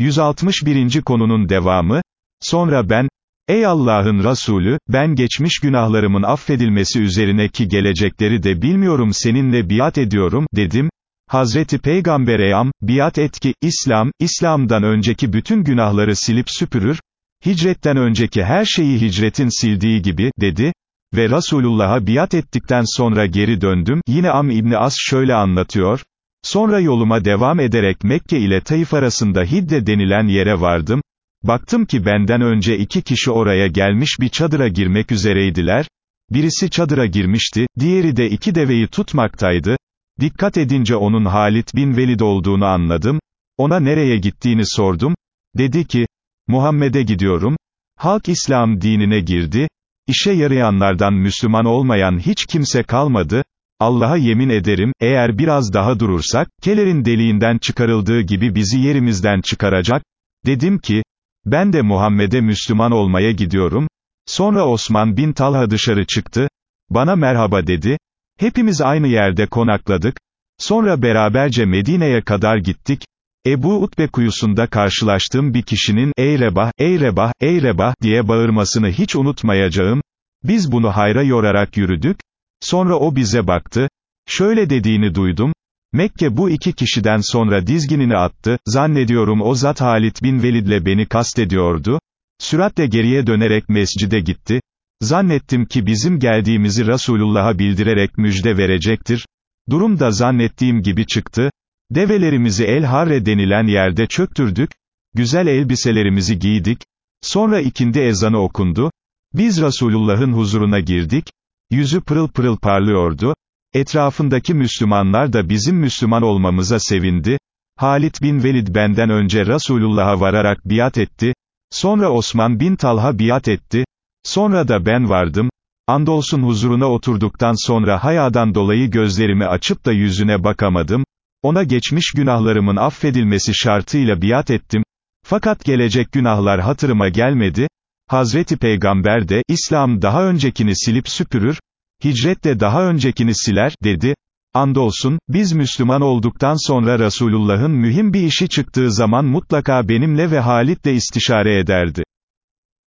161. konunun devamı, sonra ben, ey Allah'ın Resulü, ben geçmiş günahlarımın affedilmesi üzerine ki gelecekleri de bilmiyorum seninle biat ediyorum, dedim, Hazreti Peygamber eyam, biat et ki, İslam, İslam'dan önceki bütün günahları silip süpürür, hicretten önceki her şeyi hicretin sildiği gibi, dedi, ve Resulullah'a biat ettikten sonra geri döndüm, yine Am İbni As şöyle anlatıyor, sonra yoluma devam ederek Mekke ile Taif arasında Hidde denilen yere vardım, baktım ki benden önce iki kişi oraya gelmiş bir çadıra girmek üzereydiler, birisi çadıra girmişti, diğeri de iki deveyi tutmaktaydı, dikkat edince onun Halit bin Velid olduğunu anladım, ona nereye gittiğini sordum, dedi ki, Muhammed'e gidiyorum, halk İslam dinine girdi, İşe yarayanlardan Müslüman olmayan hiç kimse kalmadı, Allah'a yemin ederim, eğer biraz daha durursak, kelerin deliğinden çıkarıldığı gibi bizi yerimizden çıkaracak, dedim ki, ben de Muhammed'e Müslüman olmaya gidiyorum, sonra Osman bin Talha dışarı çıktı, bana merhaba dedi, hepimiz aynı yerde konakladık, sonra beraberce Medine'ye kadar gittik, Ebu Utbe kuyusunda karşılaştığım bir kişinin, ey Rebah, ey Rebah, ey Rebah, diye bağırmasını hiç unutmayacağım, biz bunu hayra yorarak yürüdük, sonra o bize baktı, şöyle dediğini duydum, Mekke bu iki kişiden sonra dizginini attı, zannediyorum o zat Halit bin Velid'le beni kastediyordu, süratle geriye dönerek mescide gitti, zannettim ki bizim geldiğimizi Resulullah'a bildirerek müjde verecektir, durum da zannettiğim gibi çıktı, Develerimizi El Harre denilen yerde çöktürdük, güzel elbiselerimizi giydik, sonra ikindi ezanı okundu, biz Resulullah'ın huzuruna girdik, yüzü pırıl pırıl parlıyordu, etrafındaki Müslümanlar da bizim Müslüman olmamıza sevindi, Halit bin Velid benden önce Resulullah'a vararak biat etti, sonra Osman bin Talha biat etti, sonra da ben vardım, andolsun huzuruna oturduktan sonra hayadan dolayı gözlerimi açıp da yüzüne bakamadım, ona geçmiş günahlarımın affedilmesi şartıyla biat ettim, fakat gelecek günahlar hatırıma gelmedi, Hazreti Peygamber de, İslam daha öncekini silip süpürür, hicret de daha öncekini siler, dedi, andolsun, biz Müslüman olduktan sonra Resulullah'ın mühim bir işi çıktığı zaman mutlaka benimle ve Halit'le istişare ederdi.